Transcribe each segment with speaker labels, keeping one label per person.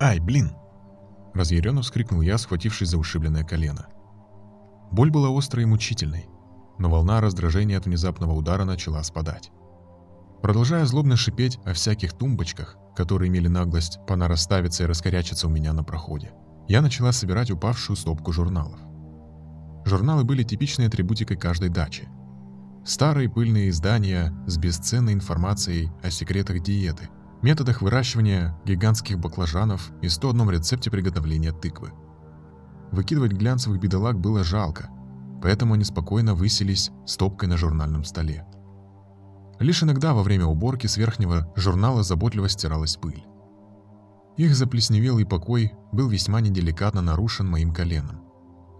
Speaker 1: «Ай, блин!» Разъяренно вскрикнул я, схватившись за ушибленное колено. Боль была острой и мучительной, но волна раздражения от внезапного удара начала спадать. Продолжая злобно шипеть о всяких тумбочках, которые имели наглость понарасставиться и раскорячиться у меня на проходе, я начала собирать упавшую стопку журналов. Журналы были типичной атрибутикой каждой дачи. Старые пыльные издания с бесценной информацией о секретах диеты, методах выращивания гигантских баклажанов и 101 рецепте приготовления тыквы. Выкидывать глянцевых бедолаг было жалко, поэтому они спокойно высились стопкой на журнальном столе. Лишь иногда во время уборки с верхнего журнала заботливо стиралась пыль. Их заплесневелый покой был весьма неделикатно нарушен моим коленом,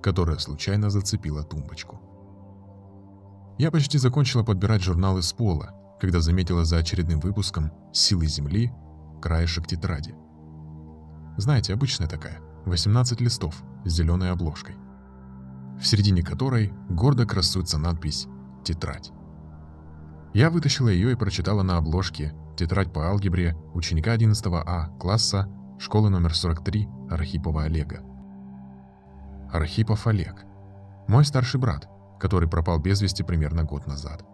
Speaker 1: которое случайно зацепило тумбочку. Я почти закончила подбирать журналы с пола, когда заметила за очередным выпуском «Силы Земли» краешек тетради. Знаете, обычная такая, 18 листов с зеленой обложкой, в середине которой гордо красуется надпись «Тетрадь». Я вытащила ее и прочитала на обложке тетрадь по алгебре ученика 11 А класса школы номер 43 Архипова Олега. Архипов Олег. Мой старший брат, который пропал без вести примерно год назад.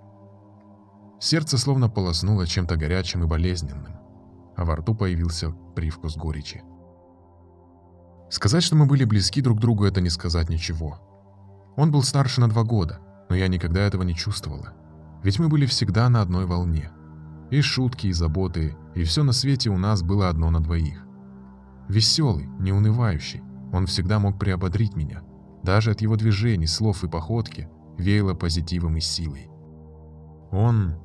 Speaker 1: Сердце словно полоснуло чем-то горячим и болезненным, а во рту появился привкус горечи. Сказать, что мы были близки друг другу, это не сказать ничего. Он был старше на два года, но я никогда этого не чувствовала. Ведь мы были всегда на одной волне. И шутки, и заботы, и все на свете у нас было одно на двоих. Веселый, неунывающий, он всегда мог приободрить меня. Даже от его движений, слов и походки веяло позитивом и силой. Он...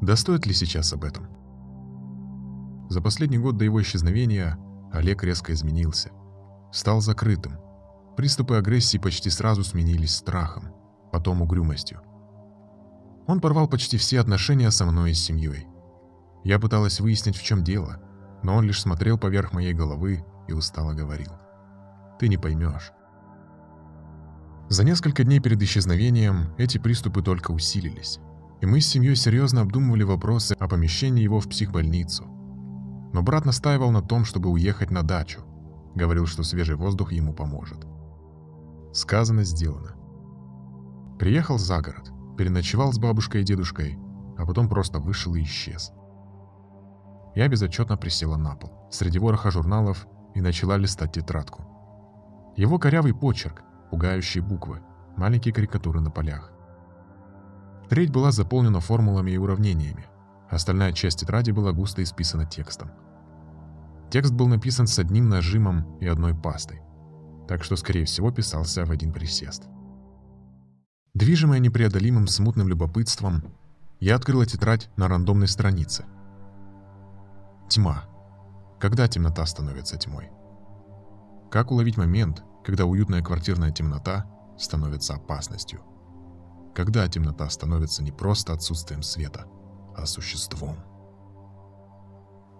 Speaker 1: Да стоит ли сейчас об этом? За последний год до его исчезновения Олег резко изменился. Стал закрытым. Приступы агрессии почти сразу сменились страхом, потом угрюмостью. Он порвал почти все отношения со мной и с семьей. Я пыталась выяснить, в чем дело, но он лишь смотрел поверх моей головы и устало говорил. «Ты не поймешь». За несколько дней перед исчезновением эти приступы только усилились, и мы с семьей серьезно обдумывали вопросы о помещении его в психбольницу. Но брат настаивал на том, чтобы уехать на дачу, говорил, что свежий воздух ему поможет. Сказано, сделано. Приехал за город, переночевал с бабушкой и дедушкой, а потом просто вышел и исчез. Я безотчетно присела на пол, среди вороха журналов, и начала листать тетрадку. Его корявый почерк, пугающие буквы, маленькие карикатуры на полях. Треть была заполнена формулами и уравнениями, остальная часть тетради была густо исписана текстом. Текст был написан с одним нажимом и одной пастой, так что, скорее всего, писался в один присест. Движимая непреодолимым смутным любопытством, я открыла тетрадь на рандомной странице – Тьма. Когда темнота становится тьмой? Как уловить момент, когда уютная квартирная темнота становится опасностью? Когда темнота становится не просто отсутствием света, а существом?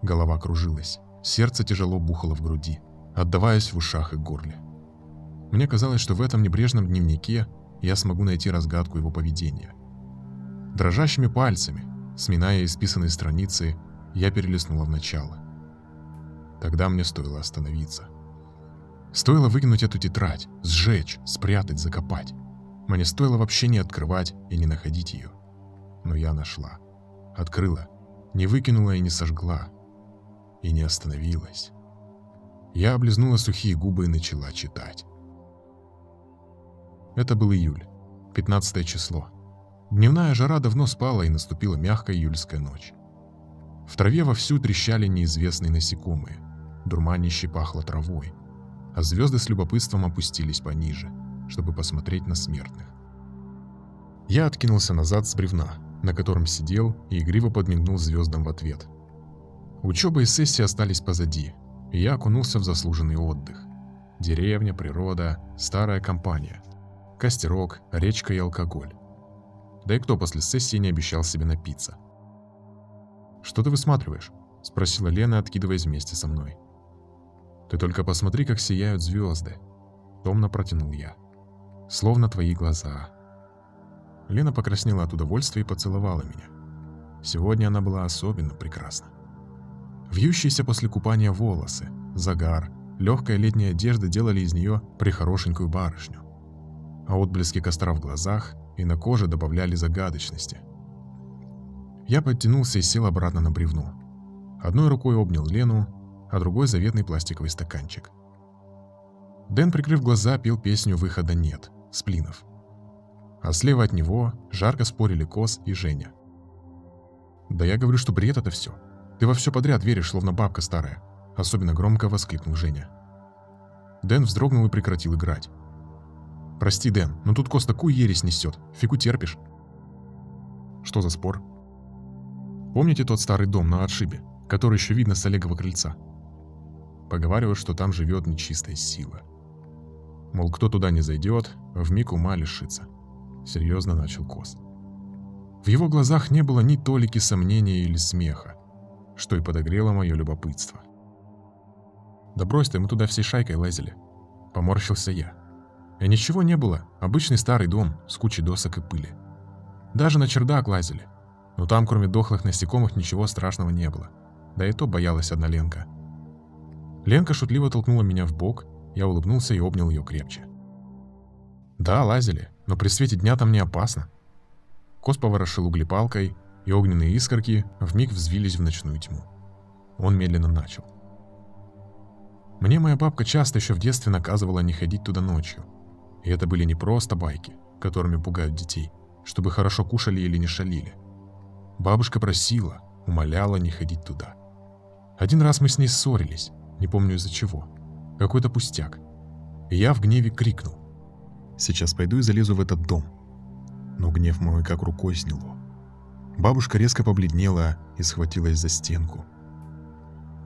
Speaker 1: Голова кружилась, сердце тяжело бухало в груди, отдаваясь в ушах и горле. Мне казалось, что в этом небрежном дневнике я смогу найти разгадку его поведения. Дрожащими пальцами, сминая исписанные страницы, я перелистнула в начало. Тогда мне стоило остановиться. Стоило выкинуть эту тетрадь, сжечь, спрятать, закопать. Мне стоило вообще не открывать и не находить ее. Но я нашла. Открыла. Не выкинула и не сожгла. И не остановилась. Я облизнула сухие губы и начала читать. Это был июль, 15 число. Дневная жара давно спала, и наступила мягкая июльская ночь. В траве вовсю трещали неизвестные насекомые, дурманище пахло травой, а звезды с любопытством опустились пониже, чтобы посмотреть на смертных. Я откинулся назад с бревна, на котором сидел и игриво подмигнул звездам в ответ. Учеба и сессии остались позади, и я окунулся в заслуженный отдых. Деревня, природа, старая компания, костерок, речка и алкоголь. Да и кто после сессии не обещал себе напиться – «Что ты высматриваешь?» — спросила Лена, откидываясь вместе со мной. «Ты только посмотри, как сияют звезды!» — томно протянул я. «Словно твои глаза!» Лена покраснела от удовольствия и поцеловала меня. Сегодня она была особенно прекрасна. Вьющиеся после купания волосы, загар, легкая летняя одежда делали из нее прихорошенькую барышню. А отблески костра в глазах и на коже добавляли загадочности. Я подтянулся и сел обратно на бревно. Одной рукой обнял Лену, а другой заветный пластиковый стаканчик. Дэн, прикрыв глаза, пел песню «Выхода нет» сплинов. А слева от него жарко спорили Кос и Женя. «Да я говорю, что бред это все. Ты во все подряд веришь, словно бабка старая», особенно громко воскликнул Женя. Дэн вздрогнул и прекратил играть. «Прости, Дэн, но тут Кос такую ересь несет, фиг утерпишь». «Что за спор?» «Помните тот старый дом на отшибе, который еще видно с Олегова крыльца?» Поговаривают, что там живет нечистая сила. Мол, кто туда не зайдет, вмиг ума лишится. Серьезно начал Кос. В его глазах не было ни толики сомнения или смеха, что и подогрело мое любопытство. «Да брось ты, мы туда всей шайкой лазили», — поморщился я. И ничего не было, обычный старый дом с кучей досок и пыли. Даже на чердак лазили, но там кроме дохлых насекомых ничего страшного не было. Да и то боялась одна Ленка. Ленка шутливо толкнула меня в бок, я улыбнулся и обнял ее крепче. «Да, лазили, но при свете дня там не опасно». Кос поворошил углепалкой, и огненные искорки вмиг взвились в ночную тьму. Он медленно начал. Мне моя бабка часто еще в детстве наказывала не ходить туда ночью. И это были не просто байки, которыми пугают детей, чтобы хорошо кушали или не шалили. Бабушка просила, умоляла не ходить туда. Один раз мы с ней ссорились, не помню из-за чего. Какой-то пустяк. И я в гневе крикнул. Сейчас пойду и залезу в этот дом. Но гнев мой как рукой сняло. Бабушка резко побледнела и схватилась за стенку.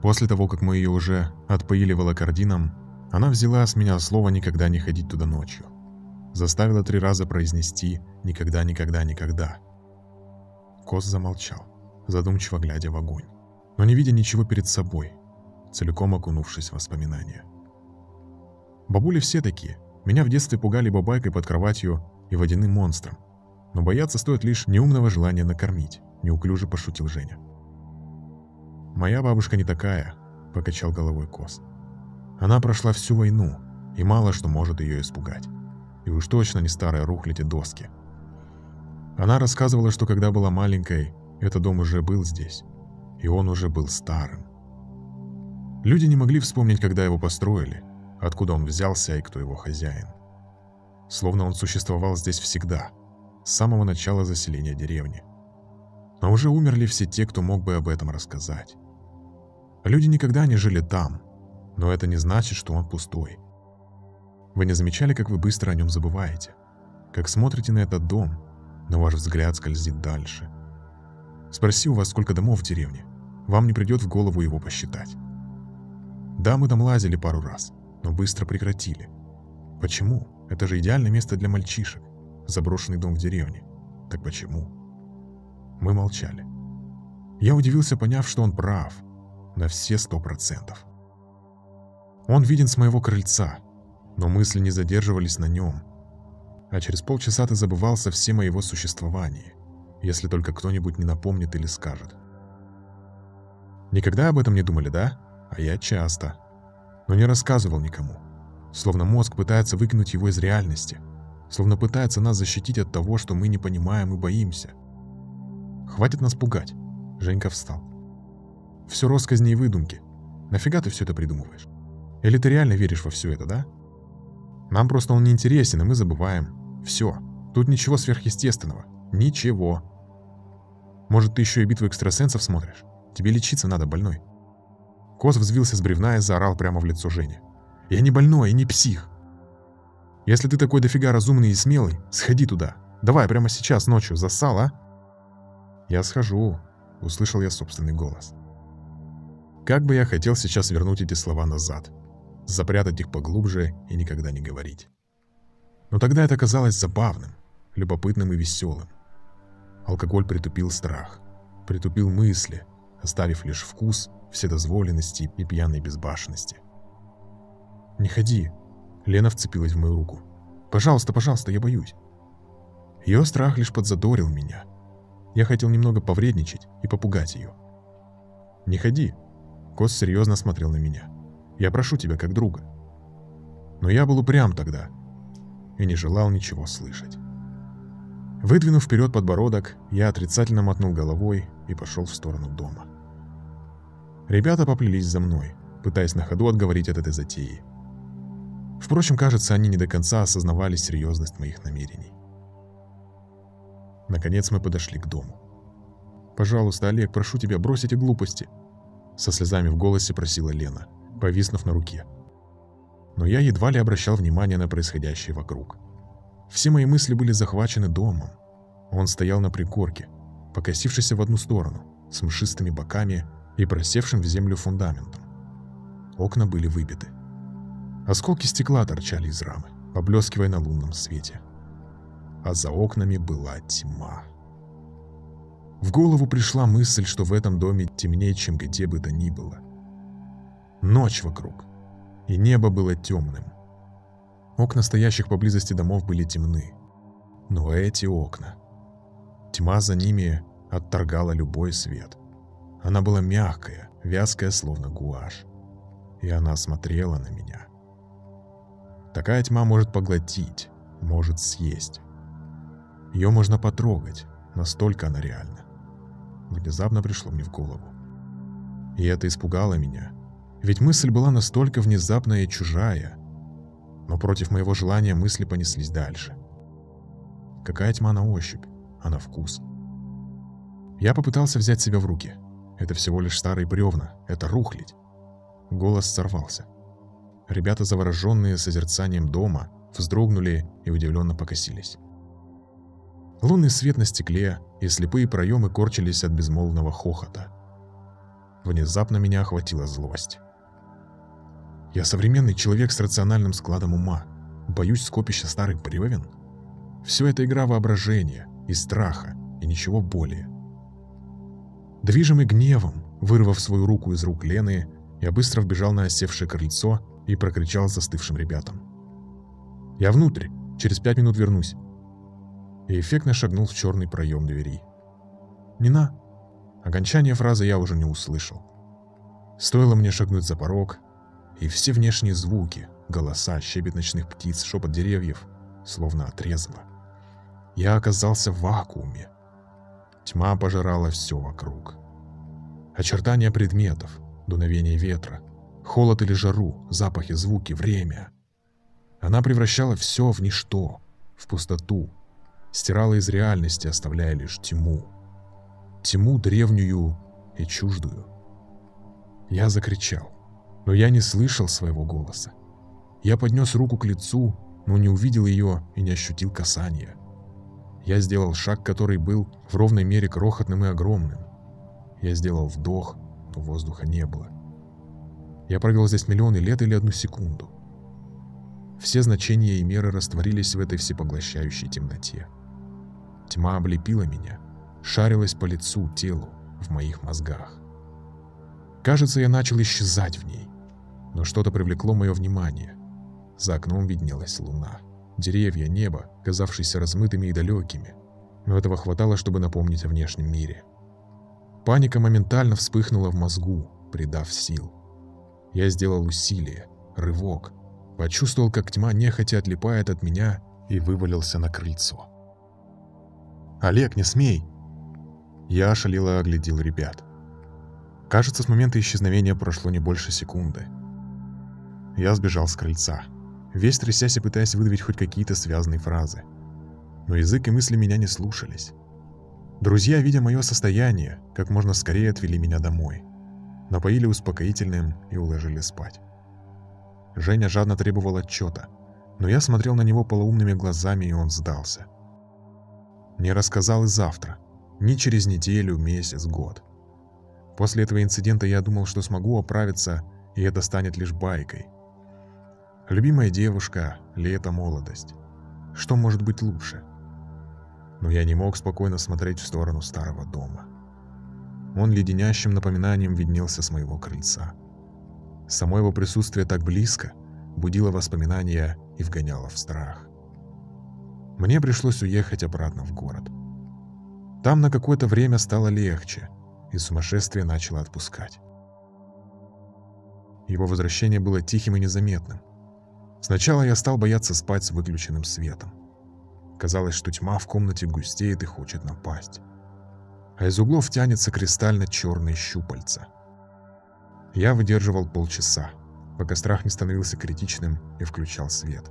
Speaker 1: После того, как мы ее уже отпоили волокордином, она взяла с меня слово никогда не ходить туда ночью. Заставила три раза произнести «никогда, никогда, никогда». Кос замолчал, задумчиво глядя в огонь, но не видя ничего перед собой, целиком окунувшись в воспоминания. Бабули все такие. Меня в детстве пугали бабайкой под кроватью и водяным монстром. Но бояться стоит лишь неумного желания накормить, неуклюже пошутил Женя. «Моя бабушка не такая», — покачал головой Кос. «Она прошла всю войну, и мало что может ее испугать. И уж точно не старые рухляди доски. Она рассказывала, что когда была маленькой, этот дом уже был здесь, и он уже был старым. Люди не могли вспомнить, когда его построили, откуда он взялся и кто его хозяин. Словно он существовал здесь всегда, с самого начала заселения деревни. Но уже умерли все те, кто мог бы об этом рассказать. Люди никогда не жили там, но это не значит, что он пустой. Вы не замечали, как вы быстро о нем забываете? Как смотрите на этот дом, но ваш взгляд скользит дальше. Спроси у вас, сколько домов в деревне. Вам не придет в голову его посчитать. Да, мы там лазили пару раз, но быстро прекратили. Почему? Это же идеальное место для мальчишек. Заброшенный дом в деревне. Так почему? Мы молчали. Я удивился, поняв, что он прав. На все сто процентов. Он виден с моего крыльца, но мысли не задерживались на нем. А через полчаса ты забывал совсем о его существовании, если только кто-нибудь не напомнит или скажет. Никогда об этом не думали, да? а я часто. Но не рассказывал никому. Словно мозг пытается выкинуть его из реальности. Словно пытается нас защитить от того, что мы не понимаем и боимся. Хватит нас пугать. Женька встал. Все росказни и выдумки. Нафига ты все это придумываешь? Или ты реально веришь во все это, да? Нам просто он не интересен, и мы забываем. Все. Тут ничего сверхъестественного. Ничего. Может, ты еще и битву экстрасенсов смотришь? Тебе лечиться надо, больной. Кос взвился с бревна и заорал прямо в лицо Жене. «Я не больной и не псих. Если ты такой дофига разумный и смелый, сходи туда. Давай прямо сейчас, ночью, засал, а?» «Я схожу», — услышал я собственный голос. Как бы я хотел сейчас вернуть эти слова назад, запрятать их поглубже и никогда не говорить. Но тогда это казалось забавным, любопытным и веселым. Алкоголь притупил страх, притупил мысли, оставив лишь вкус вседозволенности и пьяной безбашенности. «Не ходи!» Лена вцепилась в мою руку. «Пожалуйста, пожалуйста, я боюсь!» Ее страх лишь подзадорил меня. Я хотел немного повредничать и попугать ее. «Не ходи!» Кос серьезно смотрел на меня. Я прошу тебя как друга». Но я был упрям тогда и не желал ничего слышать. Выдвинув вперед подбородок, я отрицательно мотнул головой и пошел в сторону дома. Ребята поплелись за мной, пытаясь на ходу отговорить от этой затеи. Впрочем, кажется, они не до конца осознавали серьезность моих намерений. Наконец мы подошли к дому. «Пожалуйста, Олег, прошу тебя, брось эти глупости!» Со слезами в голосе просила Лена, повиснув на руке. Но я едва ли обращал внимание на происходящее вокруг. Все мои мысли были захвачены домом. Он стоял на пригорке, покосившийся в одну сторону, с мшистыми боками и просевшим в землю фундаментом. Окна были выбиты. Осколки стекла торчали из рамы, поблескивая на лунном свете. А за окнами была тьма. В голову пришла мысль, что в этом доме темнее, чем где бы то ни было. Ночь вокруг, и небо было темным. Окна стоящих поблизости домов были темны. Но эти окна... Тьма за ними отторгала любой свет. Она была мягкая, вязкая, словно гуашь. И она смотрела на меня. Такая тьма может поглотить, может съесть. Ее можно потрогать, настолько она реальна. Внезапно пришло мне в голову. И это испугало меня. Ведь мысль была настолько внезапная и чужая, но против моего желания мысли понеслись дальше. Какая тьма на ощупь, а на вкус. Я попытался взять себя в руки. Это всего лишь старые бревна, это рухлить. Голос сорвался. Ребята, завороженные созерцанием дома, вздрогнули и удивленно покосились. Лунный свет на стекле и слепые проемы корчились от безмолвного хохота. Внезапно меня охватила злость. Я современный человек с рациональным складом ума. Боюсь скопища старых бревен. Все это игра воображения и страха, и ничего более. Движимый гневом, вырвав свою руку из рук Лены, я быстро вбежал на осевшее крыльцо и прокричал застывшим ребятам. «Я внутрь, через пять минут вернусь». И эффектно шагнул в черный проем двери. «Нина!» Окончание фразы я уже не услышал. Стоило мне шагнуть за порог, и все внешние звуки, голоса, щебет ночных птиц, шепот деревьев, словно отрезало. Я оказался в вакууме. Тьма пожирала все вокруг. Очертания предметов, дуновение ветра, холод или жару, запахи, звуки, время. Она превращала все в ничто, в пустоту, стирала из реальности, оставляя лишь тьму. Тьму древнюю и чуждую. Я закричал но я не слышал своего голоса. Я поднес руку к лицу, но не увидел ее и не ощутил касания. Я сделал шаг, который был в ровной мере крохотным и огромным. Я сделал вдох, но воздуха не было. Я провел здесь миллионы лет или одну секунду. Все значения и меры растворились в этой всепоглощающей темноте. Тьма облепила меня, шарилась по лицу, телу, в моих мозгах. Кажется, я начал исчезать в ней но что-то привлекло мое внимание. За окном виднелась луна. Деревья, небо, казавшиеся размытыми и далекими. Но этого хватало, чтобы напомнить о внешнем мире. Паника моментально вспыхнула в мозгу, придав сил. Я сделал усилие, рывок, почувствовал, как тьма нехотя отлипает от меня и вывалился на крыльцо. «Олег, не смей!» Я ошалело оглядел ребят. Кажется, с момента исчезновения прошло не больше секунды. Я сбежал с крыльца, весь трясясь и пытаясь выдавить хоть какие-то связанные фразы. Но язык и мысли меня не слушались. Друзья, видя мое состояние, как можно скорее отвели меня домой. Напоили успокоительным и уложили спать. Женя жадно требовал отчета, но я смотрел на него полуумными глазами, и он сдался. Не рассказал и завтра, ни через неделю, месяц, год. После этого инцидента я думал, что смогу оправиться, и это станет лишь байкой – Любимая девушка, лето, молодость. Что может быть лучше? Но я не мог спокойно смотреть в сторону старого дома. Он леденящим напоминанием виднелся с моего крыльца. Само его присутствие так близко будило воспоминания и вгоняло в страх. Мне пришлось уехать обратно в город. Там на какое-то время стало легче, и сумасшествие начало отпускать. Его возвращение было тихим и незаметным. Сначала я стал бояться спать с выключенным светом. Казалось, что тьма в комнате густеет и хочет напасть. А из углов тянется кристально-черные щупальца. Я выдерживал полчаса, пока страх не становился критичным и включал свет.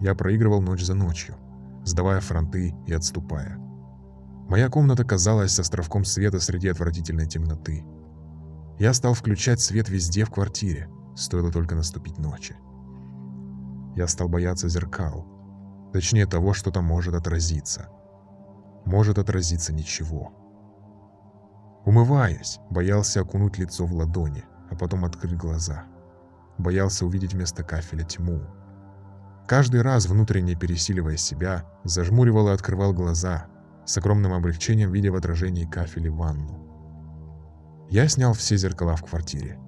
Speaker 1: Я проигрывал ночь за ночью, сдавая фронты и отступая. Моя комната казалась островком света среди отвратительной темноты. Я стал включать свет везде в квартире, стоило только наступить ночи. Я стал бояться зеркал, точнее того, что там может отразиться. Может отразиться ничего. Умываясь, боялся окунуть лицо в ладони, а потом открыть глаза. Боялся увидеть вместо кафеля тьму. Каждый раз, внутренне пересиливая себя, зажмуривал и открывал глаза, с огромным облегчением видя в отражении кафеля ванну. Я снял все зеркала в квартире.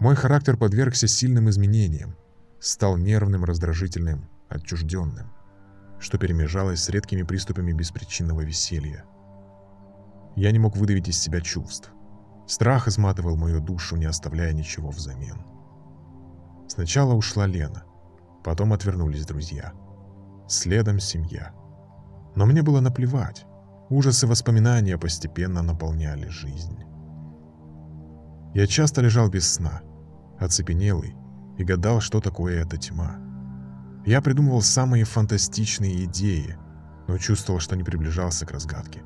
Speaker 1: Мой характер подвергся сильным изменениям, стал нервным, раздражительным, отчужденным, что перемежалось с редкими приступами беспричинного веселья. Я не мог выдавить из себя чувств. Страх изматывал мою душу, не оставляя ничего взамен. Сначала ушла Лена, потом отвернулись друзья. Следом семья. Но мне было наплевать. Ужасы воспоминания постепенно наполняли жизнь. Я часто лежал без сна, оцепенелый, и гадал, что такое эта тьма. Я придумывал самые фантастичные идеи, но чувствовал, что не приближался к разгадке.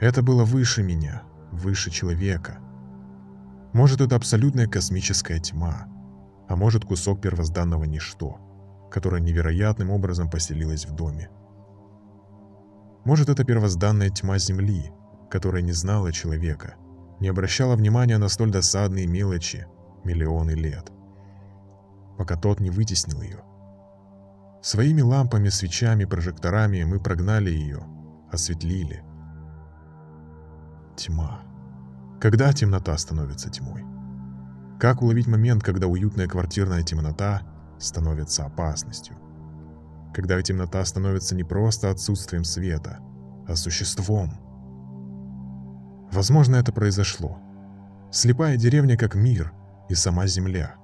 Speaker 1: Это было выше меня, выше человека. Может, это абсолютная космическая тьма, а может, кусок первозданного ничто, которое невероятным образом поселилось в доме. Может, это первозданная тьма Земли, которая не знала человека, не обращала внимания на столь досадные мелочи миллионы лет, пока тот не вытеснил ее. Своими лампами, свечами, прожекторами мы прогнали ее, осветлили. Тьма. Когда темнота становится тьмой? Как уловить момент, когда уютная квартирная темнота становится опасностью? Когда темнота становится не просто отсутствием света, а существом. Возможно, это произошло. Слепая деревня как мир и сама земля.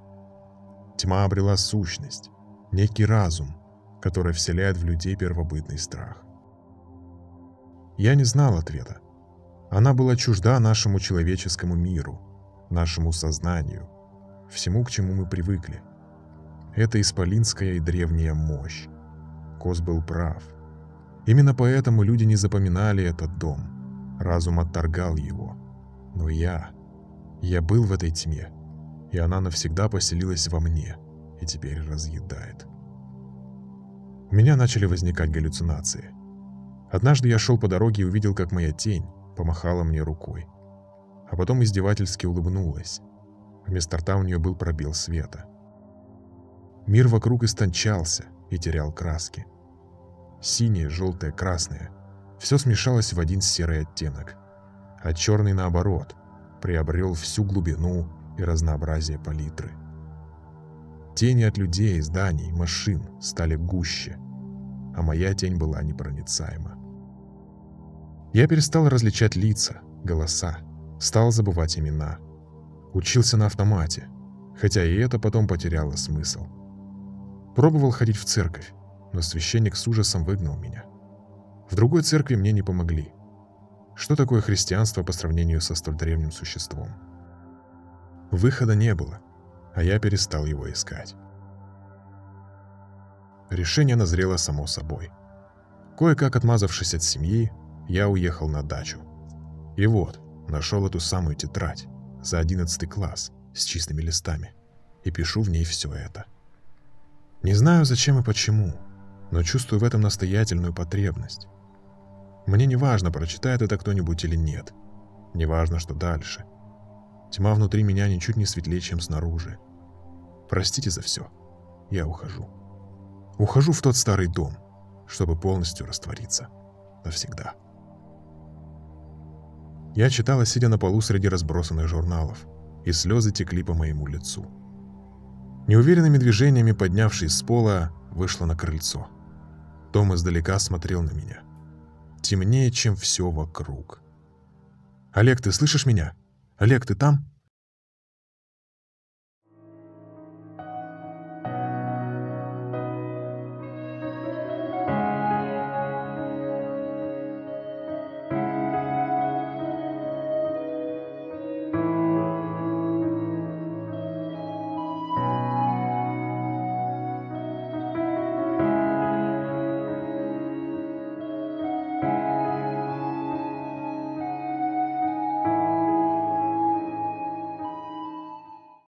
Speaker 1: Тьма обрела сущность, некий разум, который вселяет в людей первобытный страх. Я не знал ответа. Она была чужда нашему человеческому миру, нашему сознанию, всему, к чему мы привыкли. Это исполинская и древняя мощь. Кос был прав. Именно поэтому люди не запоминали этот дом. Разум отторгал его. Но я... Я был в этой тьме, и она навсегда поселилась во мне и теперь разъедает. У меня начали возникать галлюцинации. Однажды я шел по дороге и увидел, как моя тень помахала мне рукой. А потом издевательски улыбнулась. Вместо рта у нее был пробел света. Мир вокруг истончался и терял краски. Синее, желтое, красное. Все смешалось в один серый оттенок. А черный, наоборот, приобрел всю глубину и разнообразие палитры. Тени от людей, зданий, машин стали гуще, а моя тень была непроницаема. Я перестал различать лица, голоса, стал забывать имена. Учился на автомате, хотя и это потом потеряло смысл. Пробовал ходить в церковь, но священник с ужасом выгнал меня. В другой церкви мне не помогли. Что такое христианство по сравнению со столь древним существом? Выхода не было, а я перестал его искать. Решение назрело само собой. Кое-как отмазавшись от семьи, я уехал на дачу. И вот, нашел эту самую тетрадь за 11 класс с чистыми листами и пишу в ней все это. Не знаю, зачем и почему, но чувствую в этом настоятельную потребность. Мне не важно, прочитает это кто-нибудь или нет. Не важно, что дальше. Тьма внутри меня ничуть не светлее, чем снаружи. Простите за все. Я ухожу. Ухожу в тот старый дом, чтобы полностью раствориться. Навсегда. Я читала, сидя на полу среди разбросанных журналов, и слезы текли по моему лицу. Неуверенными движениями, поднявшись с пола, вышла на крыльцо. Том издалека смотрел на меня. Темнее, чем все вокруг. «Олег, ты слышишь меня? Олег, ты там?»